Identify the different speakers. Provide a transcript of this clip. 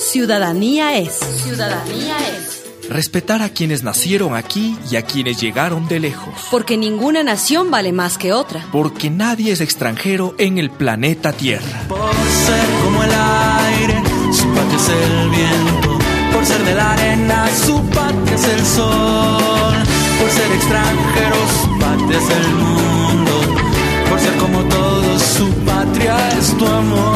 Speaker 1: Ciudadanía es. Ciudadanía es.
Speaker 2: Respetar a quienes nacieron aquí y a quienes llegaron de lejos.
Speaker 1: Porque ninguna nación vale más que otra.
Speaker 2: Porque nadie es extranjero en el planeta Tierra.
Speaker 3: Por ser como el aire, su patria es el viento. Por ser de la arena, su patria es el sol. Por ser extranjeros, su patria es el mundo. Por ser como todos, su patria es tu amor.